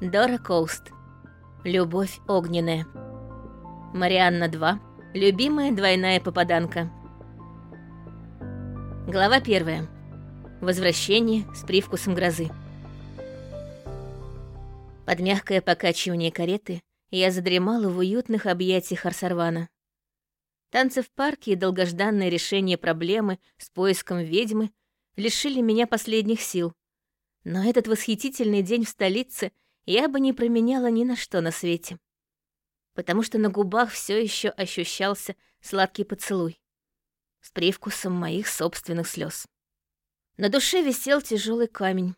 Дора Коуст. Любовь огненная. Марианна 2. Любимая двойная попаданка. Глава 1. Возвращение с привкусом грозы. Под мягкое покачивание кареты я задремала в уютных объятиях Арсарвана. Танцы в парке и долгожданное решение проблемы с поиском ведьмы лишили меня последних сил. Но этот восхитительный день в столице я бы не променяла ни на что на свете. Потому что на губах все еще ощущался сладкий поцелуй с привкусом моих собственных слез. На душе висел тяжелый камень.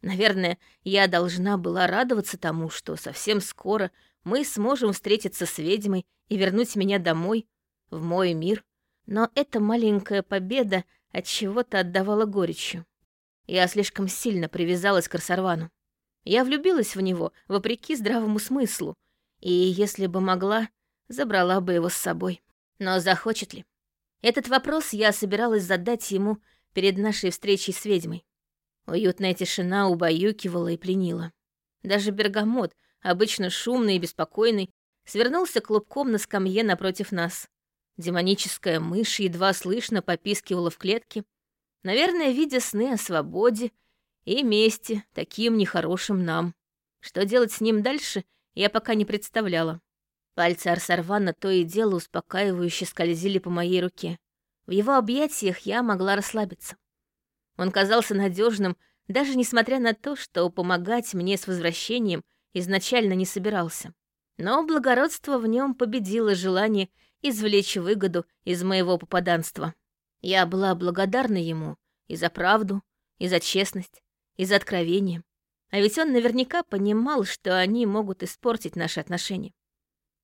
Наверное, я должна была радоваться тому, что совсем скоро мы сможем встретиться с ведьмой и вернуть меня домой, в мой мир, но эта маленькая победа от чего-то отдавала горечью. Я слишком сильно привязалась к Арсарвану. Я влюбилась в него, вопреки здравому смыслу, и, если бы могла, забрала бы его с собой. Но захочет ли? Этот вопрос я собиралась задать ему перед нашей встречей с ведьмой. Уютная тишина убаюкивала и пленила. Даже бергамот, обычно шумный и беспокойный, свернулся клубком на скамье напротив нас. Демоническая мышь едва слышно попискивала в клетке, наверное, видя сны о свободе и мести, таким нехорошим нам. Что делать с ним дальше, я пока не представляла. Пальцы Арсарвана то и дело успокаивающе скользили по моей руке. В его объятиях я могла расслабиться. Он казался надежным, даже несмотря на то, что помогать мне с возвращением изначально не собирался. Но благородство в нем победило желание извлечь выгоду из моего попаданства. Я была благодарна ему и за правду, и за честность, и за откровение. А ведь он наверняка понимал, что они могут испортить наши отношения.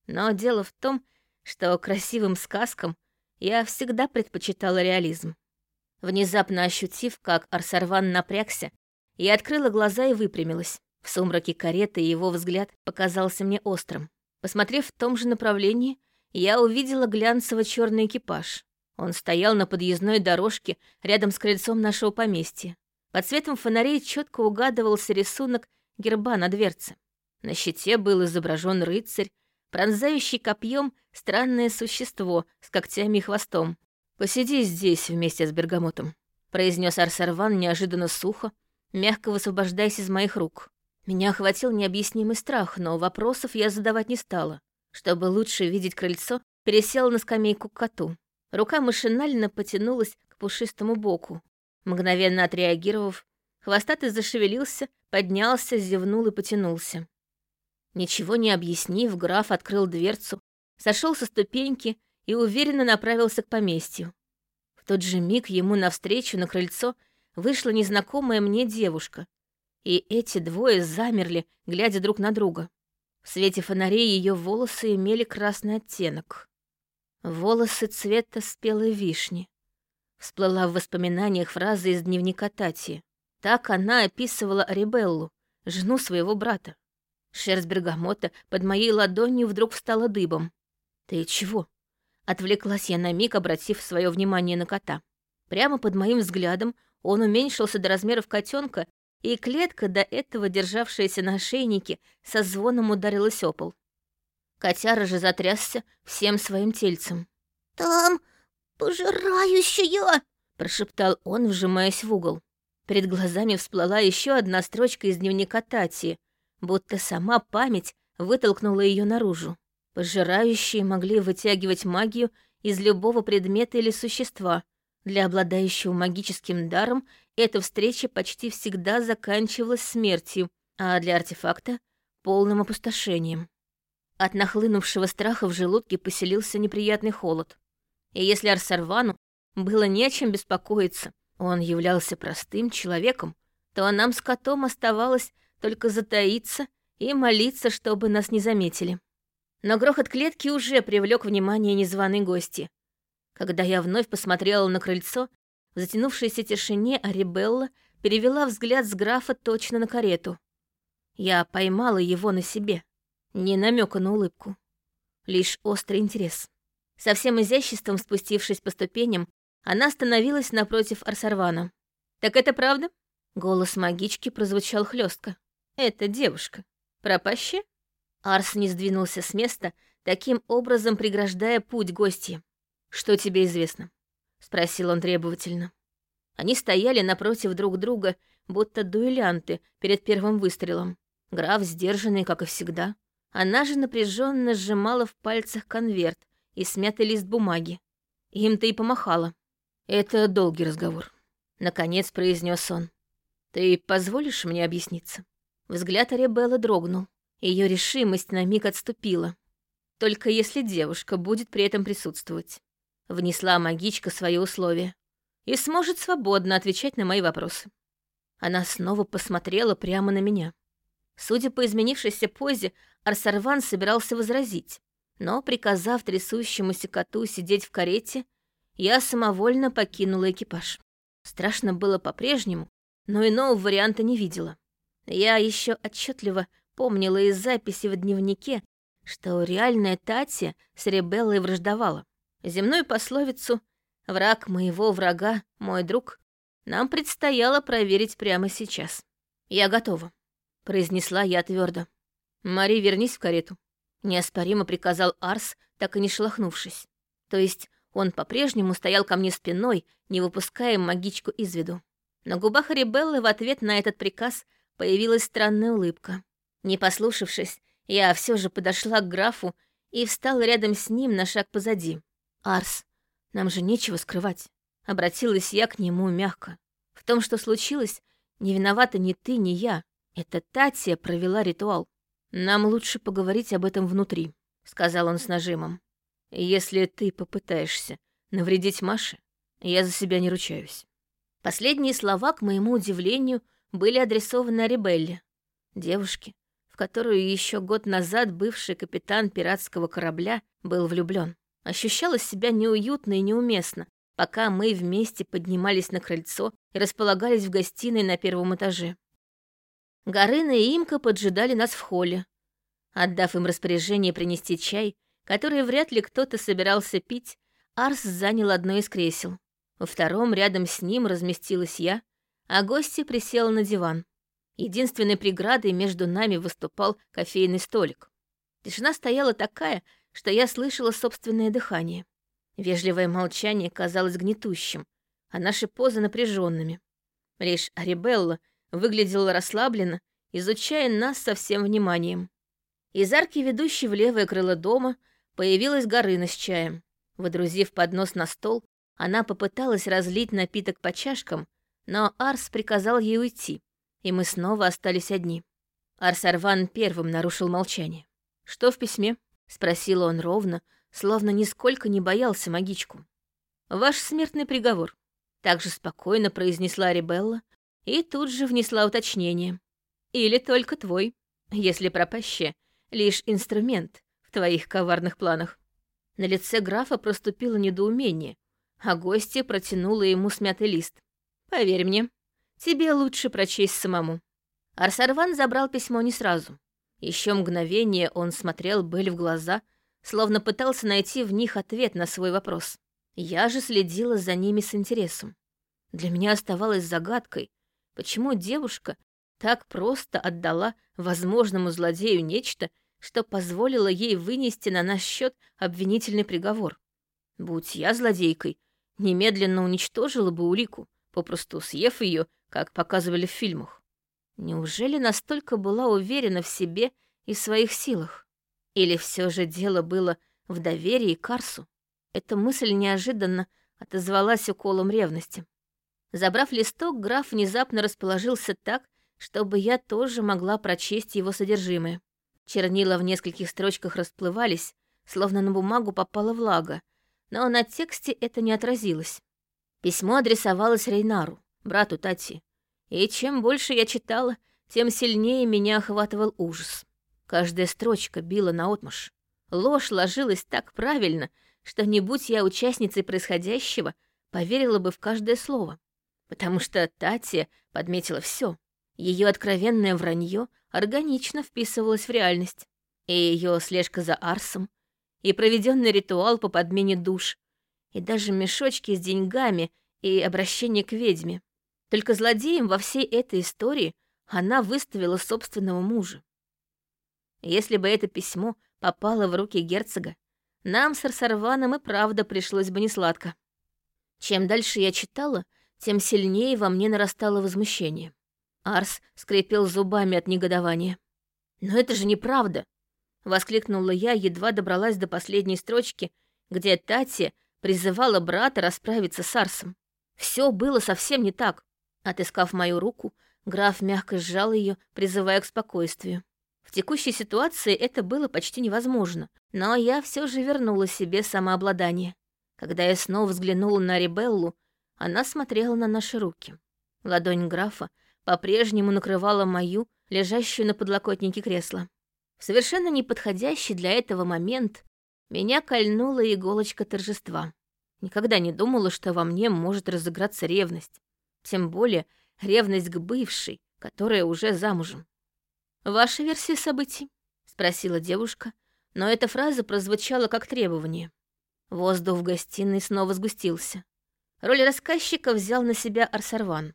Но дело в том, что красивым сказкам я всегда предпочитала реализм. Внезапно ощутив, как Арсарван напрягся, я открыла глаза и выпрямилась. В сумраке кареты его взгляд показался мне острым. Посмотрев в том же направлении, я увидела глянцево черный экипаж. Он стоял на подъездной дорожке рядом с крыльцом нашего поместья. Под светом фонарей четко угадывался рисунок герба на дверце. На щите был изображен рыцарь, пронзающий копьем странное существо с когтями и хвостом. «Посиди здесь вместе с бергамотом», — произнес Арсарван неожиданно сухо, мягко высвобождаясь из моих рук. Меня охватил необъяснимый страх, но вопросов я задавать не стала. Чтобы лучше видеть крыльцо, пересела на скамейку к коту. Рука машинально потянулась к пушистому боку. Мгновенно отреагировав, хвостатый зашевелился, поднялся, зевнул и потянулся. Ничего не объяснив, граф открыл дверцу, сошел со ступеньки и уверенно направился к поместью. В тот же миг ему навстречу на крыльцо вышла незнакомая мне девушка, и эти двое замерли, глядя друг на друга. В свете фонарей ее волосы имели красный оттенок. Волосы цвета спелой вишни. Всплыла в воспоминаниях фраза из дневника Тати. Так она описывала Арибеллу, жену своего брата. Шерсть бергамота под моей ладонью вдруг встала дыбом. «Ты чего?» Отвлеклась я на миг, обратив свое внимание на кота. Прямо под моим взглядом он уменьшился до размеров котенка и клетка, до этого державшаяся на ошейнике, со звоном ударилась о пол. Котяра же затрясся всем своим тельцем. «Там пожирающая!» — прошептал он, вжимаясь в угол. Перед глазами всплыла еще одна строчка из дневника Тати, будто сама память вытолкнула ее наружу. Пожирающие могли вытягивать магию из любого предмета или существа, для обладающего магическим даром эта встреча почти всегда заканчивалась смертью, а для артефакта — полным опустошением. От нахлынувшего страха в желудке поселился неприятный холод. И если Арсарвану было не о чем беспокоиться, он являлся простым человеком, то нам с котом оставалось только затаиться и молиться, чтобы нас не заметили. Но грохот клетки уже привлек внимание незваной гости. Когда я вновь посмотрела на крыльцо, в затянувшейся тишине Арибелла перевела взгляд с графа точно на карету. Я поймала его на себе. Не намека на улыбку. Лишь острый интерес. Со всем изяществом спустившись по ступеням, она остановилась напротив Арсарвана. «Так это правда?» Голос магички прозвучал хлестко. «Это девушка». Пропаще? Арс не сдвинулся с места, таким образом преграждая путь гости. «Что тебе известно?» — спросил он требовательно. Они стояли напротив друг друга, будто дуэлянты перед первым выстрелом. Граф сдержанный, как и всегда. Она же напряженно сжимала в пальцах конверт и смятый лист бумаги. Им-то и помахала. «Это долгий разговор», — наконец произнес он. «Ты позволишь мне объясниться?» Взгляд Аребеллы дрогнул. Ее решимость на миг отступила. Только если девушка будет при этом присутствовать. Внесла магичка свои условия. И сможет свободно отвечать на мои вопросы. Она снова посмотрела прямо на меня. Судя по изменившейся позе, Арсарван собирался возразить, но, приказав трясущемуся коту сидеть в карете, я самовольно покинула экипаж. Страшно было по-прежнему, но иного варианта не видела. Я еще отчетливо помнила из записи в дневнике, что реальная Тати с Ребеллой враждовала. Земную пословицу «враг моего врага, мой друг» нам предстояло проверить прямо сейчас. Я готова произнесла я твердо. «Мари, вернись в карету», — неоспоримо приказал Арс, так и не шелохнувшись. То есть он по-прежнему стоял ко мне спиной, не выпуская магичку из виду. На губах Рибеллы в ответ на этот приказ появилась странная улыбка. Не послушавшись, я все же подошла к графу и встала рядом с ним на шаг позади. «Арс, нам же нечего скрывать», — обратилась я к нему мягко. «В том, что случилось, не виновата ни ты, ни я. Это Татья провела ритуал. Нам лучше поговорить об этом внутри, сказал он с нажимом. Если ты попытаешься навредить Маше, я за себя не ручаюсь. Последние слова, к моему удивлению, были адресованы Арибелле, девушке, в которую еще год назад бывший капитан пиратского корабля был влюблен. Ощущала себя неуютно и неуместно, пока мы вместе поднимались на крыльцо и располагались в гостиной на первом этаже. Горына и Имка поджидали нас в холле. Отдав им распоряжение принести чай, который вряд ли кто-то собирался пить, Арс занял одно из кресел. Во втором рядом с ним разместилась я, а гостья присела на диван. Единственной преградой между нами выступал кофейный столик. Тишина стояла такая, что я слышала собственное дыхание. Вежливое молчание казалось гнетущим, а наши позы напряженными. Лишь Арибелла выглядела расслабленно, изучая нас со всем вниманием. Из арки, ведущей в левое крыло дома, появилась Горына с чаем. Водрузив поднос на стол, она попыталась разлить напиток по чашкам, но Арс приказал ей уйти, и мы снова остались одни. Арсарван первым нарушил молчание. «Что в письме?» — спросил он ровно, словно нисколько не боялся магичку. «Ваш смертный приговор», — также спокойно произнесла Рибелла, и тут же внесла уточнение. «Или только твой, если пропаще, лишь инструмент в твоих коварных планах». На лице графа проступило недоумение, а гостья протянула ему смятый лист. «Поверь мне, тебе лучше прочесть самому». Арсарван забрал письмо не сразу. Еще мгновение он смотрел Бель в глаза, словно пытался найти в них ответ на свой вопрос. Я же следила за ними с интересом. Для меня оставалось загадкой, Почему девушка так просто отдала возможному злодею нечто, что позволило ей вынести на наш счет обвинительный приговор? Будь я злодейкой, немедленно уничтожила бы улику, попросту съев ее, как показывали в фильмах. Неужели настолько была уверена в себе и своих силах? Или все же дело было в доверии к Арсу? Эта мысль неожиданно отозвалась уколом ревности. Забрав листок, граф внезапно расположился так, чтобы я тоже могла прочесть его содержимое. Чернила в нескольких строчках расплывались, словно на бумагу попала влага, но на тексте это не отразилось. Письмо адресовалось Рейнару, брату Тати. И чем больше я читала, тем сильнее меня охватывал ужас. Каждая строчка била наотмашь. Ложь ложилась так правильно, что не будь я участницей происходящего, поверила бы в каждое слово потому что Тати подметила все. Ее откровенное вранье органично вписывалось в реальность. И ее слежка за Арсом, и проведенный ритуал по подмене душ, и даже мешочки с деньгами и обращение к ведьме. Только злодеем во всей этой истории она выставила собственного мужа. Если бы это письмо попало в руки герцога, нам с Арсарваном и правда пришлось бы несладко. Чем дальше я читала, тем сильнее во мне нарастало возмущение. Арс скрипел зубами от негодования. «Но это же неправда!» — воскликнула я, едва добралась до последней строчки, где Тати призывала брата расправиться с Арсом. Все было совсем не так. Отыскав мою руку, граф мягко сжал ее, призывая к спокойствию. В текущей ситуации это было почти невозможно, но я все же вернула себе самообладание. Когда я снова взглянула на Рибеллу, она смотрела на наши руки. Ладонь графа по-прежнему накрывала мою, лежащую на подлокотнике кресла. В совершенно неподходящий для этого момент меня кольнула иголочка торжества. Никогда не думала, что во мне может разыграться ревность. Тем более ревность к бывшей, которая уже замужем. «Ваша версия событий?» — спросила девушка, но эта фраза прозвучала как требование. Воздух в гостиной снова сгустился. Роль рассказчика взял на себя Арсарван.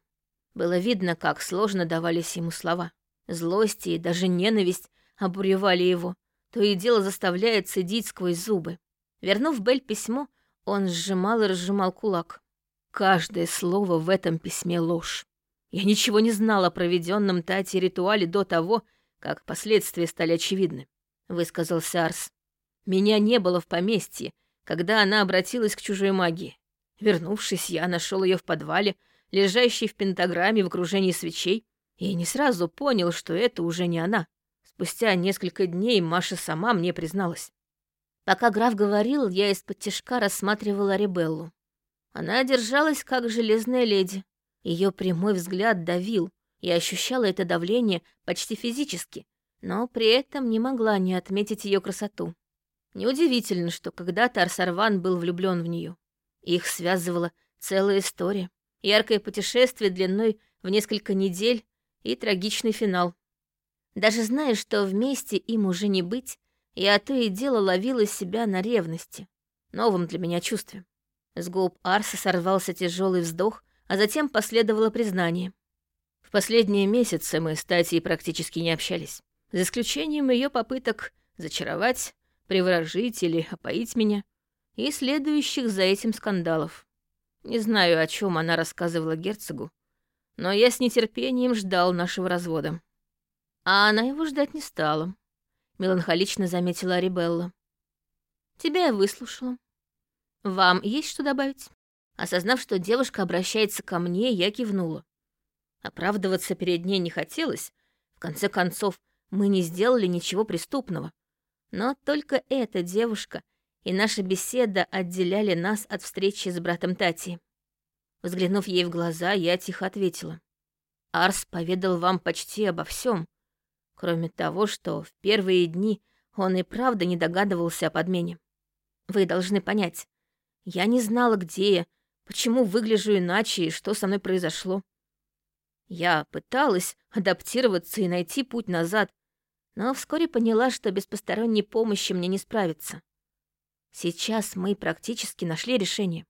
Было видно, как сложно давались ему слова. Злость и даже ненависть обуревали его, то и дело заставляет цедить сквозь зубы. Вернув Бель письмо, он сжимал и разжимал кулак. Каждое слово в этом письме ложь. Я ничего не знала о проведенном Тате ритуале до того, как последствия стали очевидны, — высказался Арс. Меня не было в поместье, когда она обратилась к чужой магии. Вернувшись, я нашел ее в подвале, лежащей в пентаграмме в окружении свечей, и не сразу понял, что это уже не она. Спустя несколько дней Маша сама мне призналась. Пока граф говорил, я из-под тяжка рассматривала Ребеллу. Она держалась, как железная леди. Ее прямой взгляд давил, я ощущала это давление почти физически, но при этом не могла не отметить ее красоту. Неудивительно, что когда-то Арсарван был влюблен в нее. Их связывала целая история. Яркое путешествие длиной в несколько недель и трагичный финал. Даже зная, что вместе им уже не быть, я то и дело ловила себя на ревности, новом для меня чувстве. С губ Арса сорвался тяжелый вздох, а затем последовало признание. В последние месяцы мы с Татьей практически не общались, за исключением ее попыток зачаровать, приворожить или опоить меня, и следующих за этим скандалов. Не знаю, о чем она рассказывала герцогу, но я с нетерпением ждал нашего развода. А она его ждать не стала, меланхолично заметила Арибелла. Тебя я выслушала. Вам есть что добавить? Осознав, что девушка обращается ко мне, я кивнула. Оправдываться перед ней не хотелось. В конце концов, мы не сделали ничего преступного. Но только эта девушка и наша беседа отделяли нас от встречи с братом Тати. Взглянув ей в глаза, я тихо ответила. Арс поведал вам почти обо всем, кроме того, что в первые дни он и правда не догадывался о подмене. Вы должны понять, я не знала, где я, почему выгляжу иначе и что со мной произошло. Я пыталась адаптироваться и найти путь назад, но вскоре поняла, что без посторонней помощи мне не справиться. Сейчас мы практически нашли решение.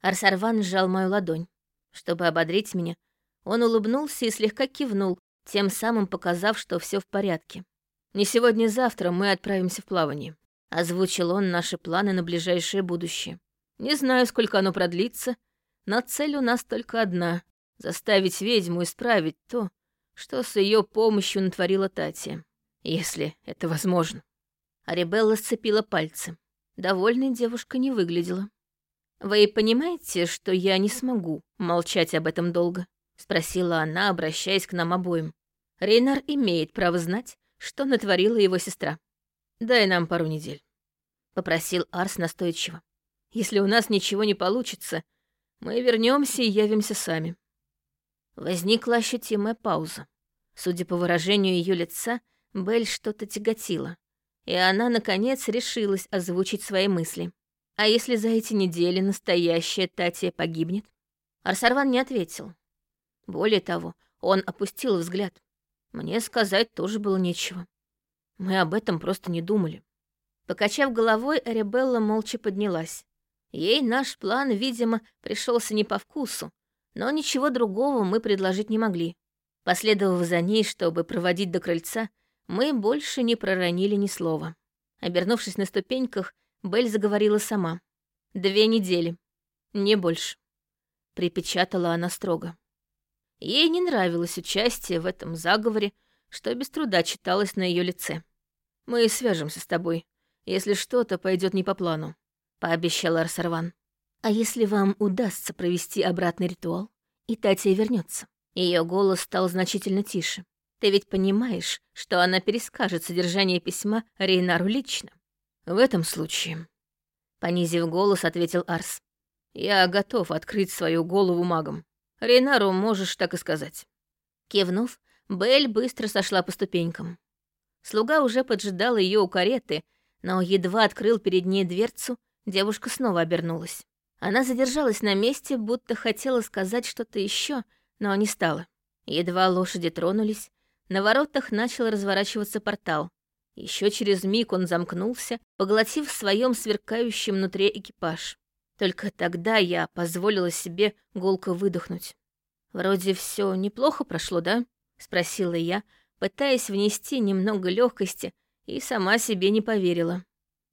Арсарван сжал мою ладонь. Чтобы ободрить меня, он улыбнулся и слегка кивнул, тем самым показав, что все в порядке. «Не сегодня-завтра мы отправимся в плавание», — озвучил он наши планы на ближайшее будущее. «Не знаю, сколько оно продлится, но цель у нас только одна — заставить ведьму исправить то, что с ее помощью натворила Татья если это возможно. Арибелла сцепила пальцы. Довольной девушка не выглядела. «Вы понимаете, что я не смогу молчать об этом долго?» — спросила она, обращаясь к нам обоим. «Рейнар имеет право знать, что натворила его сестра. Дай нам пару недель», — попросил Арс настойчиво. «Если у нас ничего не получится, мы вернемся и явимся сами». Возникла ощутимая пауза. Судя по выражению ее лица, Бель что-то тяготила, и она, наконец, решилась озвучить свои мысли. А если за эти недели настоящая Татья погибнет? Арсарван не ответил. Более того, он опустил взгляд. Мне сказать тоже было нечего. Мы об этом просто не думали. Покачав головой, Арибелла молча поднялась. Ей наш план, видимо, пришелся не по вкусу, но ничего другого мы предложить не могли. Последовав за ней, чтобы проводить до крыльца, мы больше не проронили ни слова. Обернувшись на ступеньках, Белль заговорила сама. «Две недели. Не больше», — припечатала она строго. Ей не нравилось участие в этом заговоре, что без труда читалось на ее лице. «Мы свяжемся с тобой, если что-то пойдет не по плану», — пообещал Арсарван. «А если вам удастся провести обратный ритуал, и Татья вернется? Ее голос стал значительно тише. «Ты ведь понимаешь, что она перескажет содержание письма Рейнару лично?» «В этом случае», — понизив голос, ответил Арс. «Я готов открыть свою голову магом. Рейнару можешь так и сказать». Кивнув, Белль быстро сошла по ступенькам. Слуга уже поджидал ее у кареты, но едва открыл перед ней дверцу, девушка снова обернулась. Она задержалась на месте, будто хотела сказать что-то еще, но не стала. Едва лошади тронулись, на воротах начал разворачиваться портал. Еще через миг он замкнулся, поглотив в своем сверкающем внутри экипаж. Только тогда я позволила себе гулко выдохнуть. «Вроде все неплохо прошло, да?» — спросила я, пытаясь внести немного легкости, и сама себе не поверила.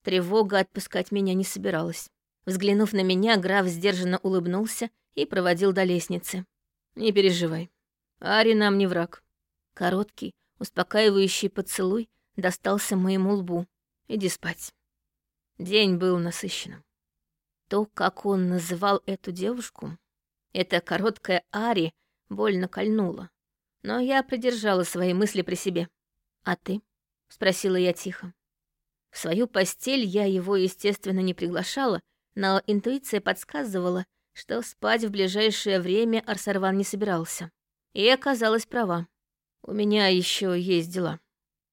Тревога отпускать меня не собиралась. Взглянув на меня, граф сдержанно улыбнулся и проводил до лестницы. «Не переживай. Ари нам не враг». Короткий, успокаивающий поцелуй достался моему лбу. «Иди спать». День был насыщенным. То, как он называл эту девушку, эта короткая Ари больно кольнула. Но я придержала свои мысли при себе. «А ты?» — спросила я тихо. В свою постель я его, естественно, не приглашала, но интуиция подсказывала, что спать в ближайшее время Арсарван не собирался. И оказалась права. У меня еще есть дела.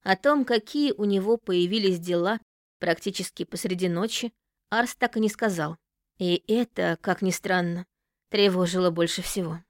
О том, какие у него появились дела практически посреди ночи, Арс так и не сказал. И это, как ни странно, тревожило больше всего.